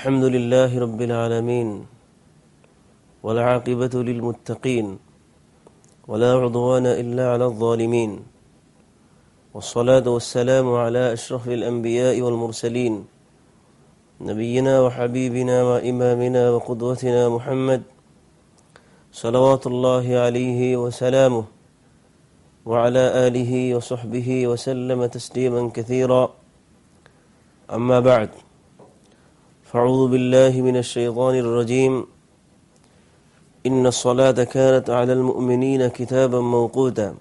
الحمد لله رب العالمين والعاقبة للمتقين ولا عضوان إلا على الظالمين والصلاة والسلام على أشرف الأنبياء والمرسلين نبينا وحبيبنا وإمامنا وقدوتنا محمد صلوات الله عليه وسلامه وعلى آله وصحبه وسلم تسليما كثيرا. أما بعد فاعوذ بالله من الشيطان الرجيم إن الصلاة كانت على المؤمنين كتابا موقوتا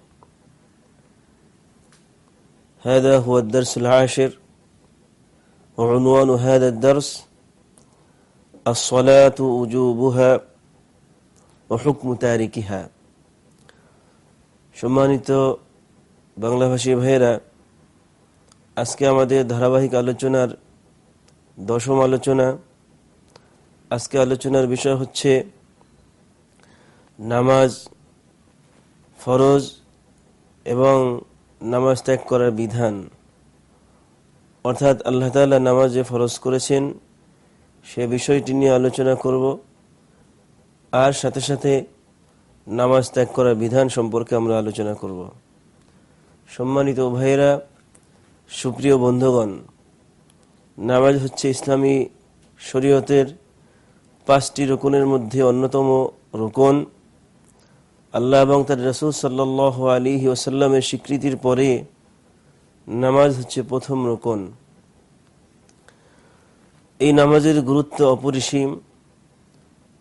هذا هو الدرس العاشر وعنوان هذا الدرس الصلاة وجوبها وحكم تاركها সম্মানিত বাংলাভাষী ভাইয়েরা আজকে আমাদের ধারাবাহিক আলোচনার দশম আলোচনা। আজকে আলোচনার বিষয় হচ্ছে নামাজ ফরজ এবং নামাজ ত্যাগ করার বিধান। অর্থাৎ আল্লাহ তালা নামাজ ফরজ করেছেন, সে বিষয়টি নিয়ে আলোচনা করব। আর সাথে সাথে নামাজ ত্যাগ করার বিধান সম্পর্কে আমরা আলোচনা করব। সম্মানিত ভাইয়েরা, সুপ্রিয় বন্ধুগণ নামাজ হচ্ছে ইসলামী শরীয়তের পাঁচটি রোকনের মধ্যে অন্যতম রোকন। আল্লাহ এবং তার রসুল সাল্লাহ আলী ওসাল্লামের স্বীকৃতির পরে নামাজ হচ্ছে প্রথম রোকন। এই নামাজের গুরুত্ব অপরিসীম।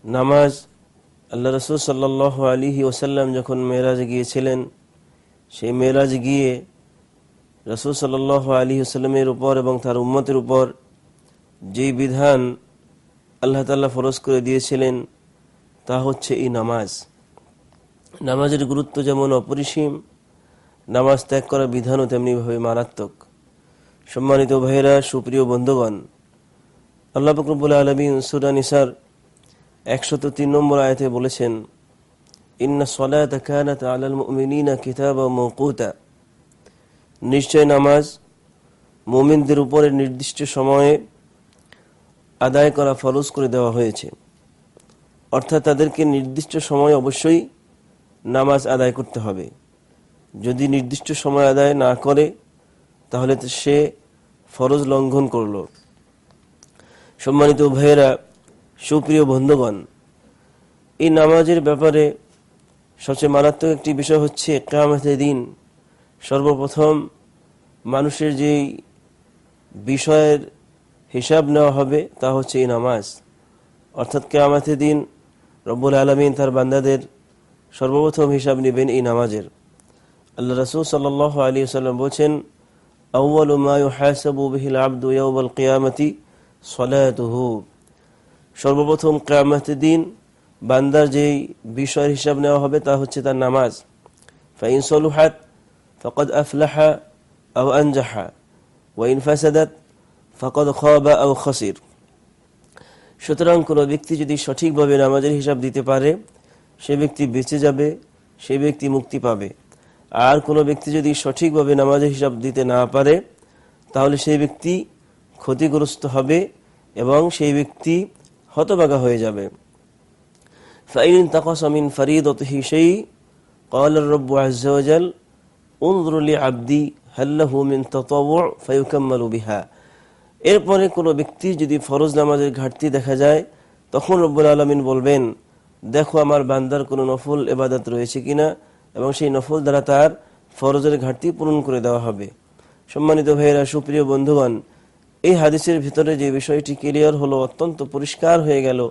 নামাজ আল্লাহ রসুল সাল্লাহ আলী ওসাল্লাম যখন মেয়েরাজ গিয়েছিলেন, সেই মেয়েরাজ গিয়ে রসুল সাল্লাহ আলী ওসাল্লামের উপর এবং তার উম্মতের উপর যেই বিধান আল্লাহ তাল্লাহ ফরজ করে দিয়েছিলেন, তা হচ্ছে এই নামাজ। নামাজের গুরুত্ব যেমন অপরিসীম, নামাজ ত্যাগ করার বিধানও তেমনিভাবে মারাত্মক। সম্মানিত ভাইয়েরা, সুপ্রিয় বন্ধুগণ, আল্লাহ ফকরবুল আলমিন সুরা নিসার একশত তিন নম্বর আয়তে বলেছেন, ইন্না সলাত কানাত আলাল মুমিনিনা কিতাবা মৌকুতা নিশ্চয় নামাজ মোমিনদের উপরে নির্দিষ্ট সময়ে আদায় করা ফরজ করে দেওয়া হয়েছে। অর্থাৎ তাদেরকে নির্দিষ্ট সময় অবশ্যই নামাজ আদায় করতে হবে। যদি নির্দিষ্ট সময় আদায় না করে, তাহলে সে ফরজ লঙ্ঘন করল। সম্মানিত ভাইয়েরা, সুপ্রিয় বন্ধুগণ, এই নামাজের ব্যাপারে সবচেয়ে মারাত্মক একটি বিষয় হচ্ছে কামাতে দিন। সর্বপ্রথম মানুষের যেই বিষয়ের হিসাব নেওয়া হবে তা হচ্ছে এই নামাজ। অর্থাৎ কেয়ামাতে দিন রব্বুল আলমিন তার বান্দাদের সর্বপ্রথম হিসাব নেবেন এই নামাজের। আল্লাহ রসুল সাল আলী সাল্লাম বলছেন সর্বপ্রথম কেয়ামতে দিন বান্দার যেই বিষয়ের হিসাব নেওয়া হবে তা হচ্ছে তার নামাজ। ফাইন সলুহাত ফকদ আফলাহা আউ আনজাহা ওয়াইন ফাসাদাত ফকদ খবা আউ খসির সুতরাং কোনো ব্যক্তি যদি সঠিকভাবে নামাজের হিসাব দিতে পারে সে ব্যক্তি বেঁচে যাবে সে ব্যক্তি মুক্তি পাবে আর কোনো ব্যক্তি যদি সঠিকভাবে নামাজের হিসাব দিতে না পারে তাহলে সেই ব্যক্তি ক্ষতিগ্রস্ত হবে এবং সেই ব্যক্তি হতবাগা হয়ে যাবে ফাইন তাকসমিন ফরিদ সেই قال الرب عز وجل আব্দি এরপরে কোনো ব্যক্তি যদি ফরজ নামাজের ঘাটতি দেখা যায়, তখন রব আলমিন বলবেন, দেখো আমার বান্দার কোনো নফল এবাদত রয়েছে কিনা? এবং সেই নফল দ্বারা তার ফরজের ঘাটতি পূরণ করে দেওয়া হবে। সম্মানিত ভাইয়েরা, সুপ্রিয় বন্ধুগণ, এই হাদিসের ভিতরে যে বিষয়টি ক্লিয়ার হলো, অত্যন্ত পরিষ্কার হয়ে গেল,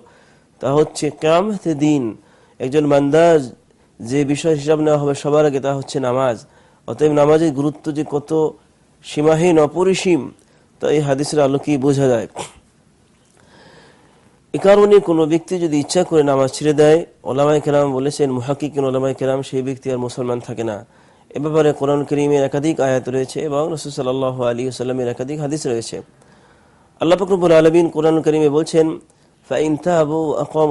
তা হচ্ছে কামতে দিন একজন মান্দাজ যে বিষয় হিসাব নেওয়া হবে সবার আগে তা হচ্ছে নামাজ। অতএব নামাজের গুরুত্ব যে কত সীমাহীন, অপরিসীম, তা এই হাদিসের আলোকেই বোঝা যায়। এ কারণে কোনো ব্যক্তি যদি ইচ্ছা করে নামাজ ছেড়ে দেয় ওলামাই কেরাম বলেছেন মুহাকিকিন ওলামাই কেরাম সেই ব্যক্তি আর মুসলমান থাকে না। এ ব্যাপারে কোরআন করিমের একাধিক আয়াত রয়েছে এবং রসুল সাল্লাহ আলী সাল্লামের একাধিক হাদিস রয়েছে। আল্লাহ ফকরবুল আলমিন কোরআন করিমে বলছেন, ফাইন তাবু আকাম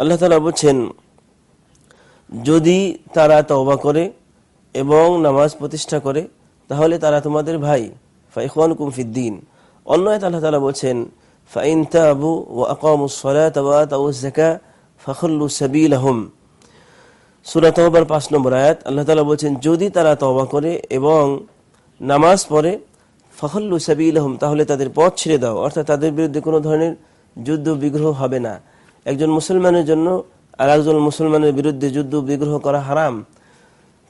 আল্লাহ তালা বলছেন যদি তারা তওবা করে এবং নামাজ প্রতিষ্ঠা করে, তাহলে তারা তোমাদের ভাই ফাইখানুকুম কুমফিদ্দিন অন্য আল্লাহ তাআলা বলছেন ফাইন তাবু ওয়া আকামুস সালাতা ওয়া আতাউজ যাকাত ফাখাল্লু সাবিলাহুম। সূরা তওবার 5 নম্বর আয়াত, আল্লাহ তাআলা বলছেন, যদি তারা তওবা করে এবং নামাজ পড়ে, ফখল্লু সাবিলহম, তাহলে তাদের পথ ছেড়ে দাও। অর্থাৎ তাদের বিরুদ্ধে কোনো ধরনের যুদ্ধ বিগ্রহ হবে না। একজন মুসলমানের জন্য আর একজন মুসলমানের বিরুদ্ধে যুদ্ধ বিগ্রহ করা হারাম।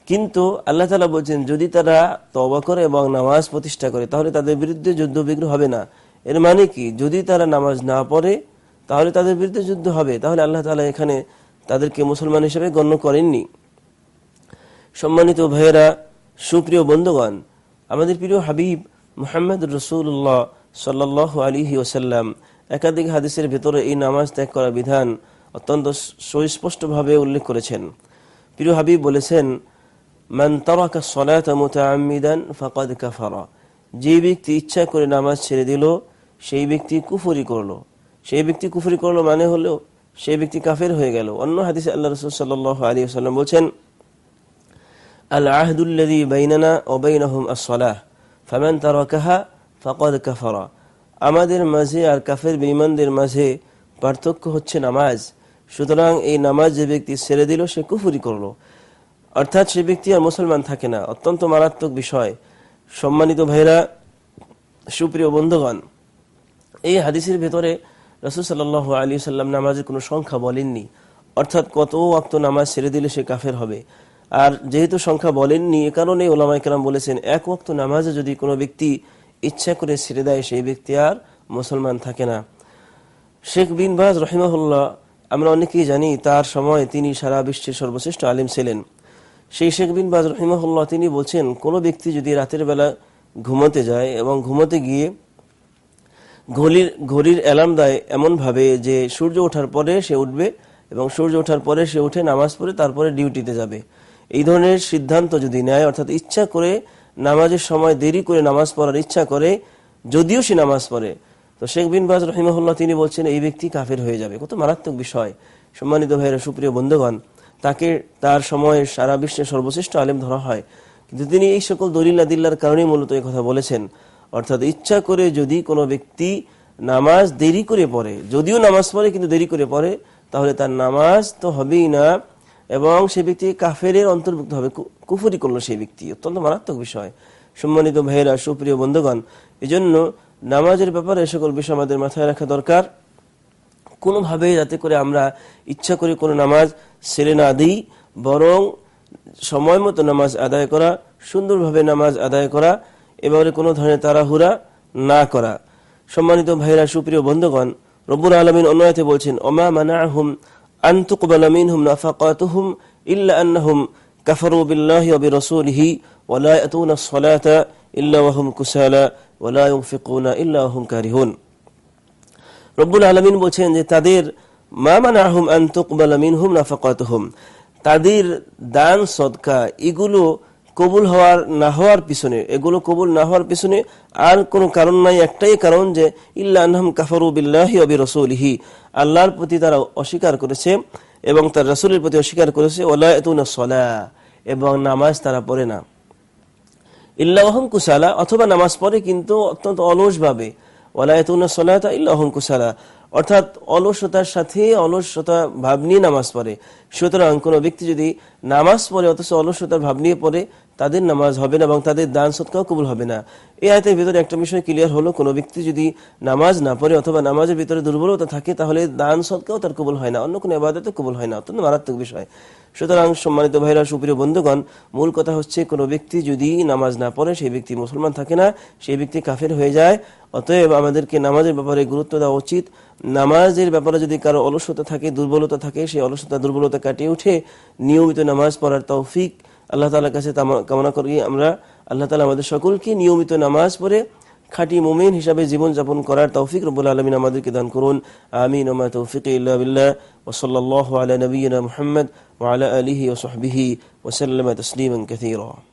কিন্তু আল্লাহ তালা বলছেন, যদি তারা তবা করে এবং নামাজ প্রতিষ্ঠা করে, তাহলে তাদের বিরুদ্ধে যুদ্ধ বিগ্রহ হবে না। এর মানে কি? যদি তারা নামাজ না পড়ে, তাহলে তাদের বিরুদ্ধে যুদ্ধ হবে। তাহলে আল্লাহ তালা এখানে তাদেরকে মুসলমান হিসেবে গণ্য করেননি। সম্মানিত ভাইয়েরা, সুপ্রিয় বন্ধুগণ, আমাদের প্রিয় হাবিব মোহাম্মদ রসুল্লাহ সাল্লাহ আলিহি ওসাল্লাম একাধিক হাদিসের ভেতরে এই নামাজ ত্যাগ করা বিধান অত্যন্ত সুস্পষ্টভাবে উল্লেখ করেছেন। প্রিয় হাবিব বলেছেন, মান তারাকা সলাত মুতাআম্মিদান ফাকাদ কাফারা। যে ব্যক্তি ইচ্ছা করে নামাজ ছেড়ে দিল, সেই ব্যক্তি কুফরি করল। সেই ব্যক্তি কুফরি করল মানে হলো সেই ব্যক্তি কাফের হয়ে গেল। অন্য হাদিসে আল্লাহ রসুল সাল্লাহ আলী সাল্লাম বলছেন আল আহদুল্লাদি বাইনানা ও বাইনাহুম আসলাহ ফামান তারাকাহা ফাকাদ কাফারা। আমাদের মাঝে আর কাফের বেঈমানদের মাঝে পার্থক্য হচ্ছে নামাজ। সুতরাং এই নামাজ যে ব্যক্তি ছেড়ে দিল, সে কুফুরি করল। অর্থাৎ সে ব্যক্তি আর মুসলমান থাকে না। অত্যন্ত মারাত্মক বিষয়। সম্মানিত ভাইরা সুপ্রিয় বন্ধুগণ, এই হাদিসের ভেতরে রসুল সাল্লাহ আলী সাল্লাম নামাজের কোনো সংখ্যা বলেননি। অর্থাৎ কত ওয়াক্ত নামাজ ছেড়ে দিলে সে কাফের হবে? আর যেহেতু সংখ্যা বলেননি, এ কারণে ওলামাইকালাম বলেছেন, এক ওয়াক্ত নামাজে যদি কোনো ব্যক্তি ইচ্ছা করে ছেড়ে দেয়, সেই ব্যক্তি আর মুসলমান থাকে না। শেখ বিন বাজ রহিমাহুল্লাহ আমরা অনেকেই জানি তার সময় তিনি সারা বিশ্বের সর্বশ্রেষ্ঠ আলিম ছিলেন। সেই শেখ বিন বাজ রহিমাহুল্লাহ তিনি বলছেন, কোনো ব্যক্তি যদি রাতের বেলা ঘুমোতে যায় এবং ঘুমোতে গিয়ে ঘড়ির ঘড়ির অ্যালার্ম দেয় এমনভাবে যে সূর্য ওঠার পরে সে উঠবে এবং সূর্য ওঠার পরে সে উঠে নামাজ পড়ে তারপরে ডিউটিতে যাবে। এই ধরনের সিদ্ধান্ত যদি নেয়, অর্থাৎ ইচ্ছা করে নামাজের সময় দেরি করে নামাজ পড়ার ইচ্ছা করে, যদিও সে নামাজ পড়ে তো শেখ বিন বাজ রহিমহুল্লাহ তিনি বলছেন, এই ব্যক্তি কাফের হয়ে যাবে। কত মারাত্মক বিষয়। সম্মানিত ভাইয়েরা, সুপ্রিয় বন্ধুগণ, তাকে তার সময়ে সারা বিশ্বের সর্বশ্রেষ্ঠ আলেম ধরা হয়। কিন্তু তিনি এই সকল দলিল্লা দিল্লার কারণেই মূলত এই কথা বলেছেন। অর্থাৎ ইচ্ছা করে যদি কোনো ব্যক্তি নামাজ দেরি করে পড়ে, যদিও নামাজ পড়ে কিন্তু দেরি করে পড়ে, তাহলে তার নামাজ তো হবেই না। এবং সে ব্যক্তি কাফের অন্তর্ভুক্ত হবে কুফুরি করল সেই ব্যক্তি। অত্যন্ত মারাত্মক বিষয়। সম্মানিত ভাইয়েরা, সুপ্রিয় বন্ধুগণ এই জন্য নামাজের ব্যাপারে এ সকল বিষয় আমাদের মাথায় রাখা দরকার। কোনোভাবে যাতে করে আমরা ইচ্ছা করে কোনো নামাজ ছেড়ে না দিই, বরং সময় মতো নামাজ আদায় করা, সুন্দরভাবে নামাজ আদায় করা, এবারে কোনো ধরনের তাড়াহুড়া না করা। সম্মানিত ভাইরা সুপ্রিয় বন্ধুগণ, রব্বুল আলমিন অন্যতে বলছেন, ওমা মানাহুম আন্তুকবাল মিনহুম নাফাকাতুহুম ইল্লা আন্নাহুম কাফারু বিল্লাহি ওয়া বিরাসূলিহি ওয়া লা ইয়াতুনা আলমিন বলছেন যে তাদের তাদের দান, সদকা, এগুলো কবুল হওয়ার, না হওয়ার পিছনে, এগুলো কবুল না হওয়ার পিছনে আর কোনো কারণ নাই, একটাই কারণ যে ইল্লা আনহাম কাফারু বিল্লাহি আল্লাহর প্রতি তারা অস্বীকার করেছে এবং তার রসুলের প্রতি অস্বীকার করেছে ওলা ওলায়তুনা সলা এবং নামাজ তারা পড়ে না। ইল্লাহম অথবা নামাজ পড়ে কিন্তু অত্যন্ত অলসভাবে। ওলায়তুনা সলাতা ইল্লাহম অর্থাৎ অলসতার সাথে অলসতা নামাজ সুতরাং কোনো ব্যক্তি যদি নামাজ পড়ে, অথচ অলসতার ভাব নিয়ে পড়ে তাদের নামাজ হবে না এবং তাদের দান সৎকাও কবুল হবে না। এই আয়তের ভিতরে একটা বিষয় ক্লিয়ার হলো, কোনো ব্যক্তি যদি নামাজ না পড়ে অথবা নামাজের ভিতরে দুর্বলতা থাকে, তাহলে দান সৎকাও তার কবুল হয় না, অন্য কোনো আবাদতে কবুল হয় না। অত্যন্ত মারাত্মক বিষয়। সুতরাং সম্মানিত ভাইরা, সুপ্রিয় বন্ধুগণ, মূল কথা হচ্ছে কোনো ব্যক্তি যদি নামাজ না পড়ে, সেই ব্যক্তি মুসলমান থাকে না, সেই ব্যক্তি কাফের হয়ে যায়। অতএব আমাদেরকে নামাজের ব্যাপারে গুরুত্ব দেওয়া উচিত। নামাজের ব্যাপারে যদি কারও অলসতা থাকে, দুর্বলতা থাকে, সেই অলসতা, দুর্বলতা কাটিয়ে উঠে নিয়মিত নামাজ পড়ার তৌফিক আল্লাহ তালার কাছে কামনা করি আমরা আল্লাহ তালা আমাদের সকলকে নিয়মিত নামাজ পড়ে খাঁটি মোমেন হিসাবে জীবন যাপন করার তৌফিক রব্বুল আলমিন আমাদেরকে দান করুন আমিন ওমা তৌফিক ইল্লা বিল্লাহ ওসল্লাহ আলা নবীনা মোহাম্মদ ওয়ালা আলিহি ওসহবিহি ওসাল্লাম তসলিমান কাথীরা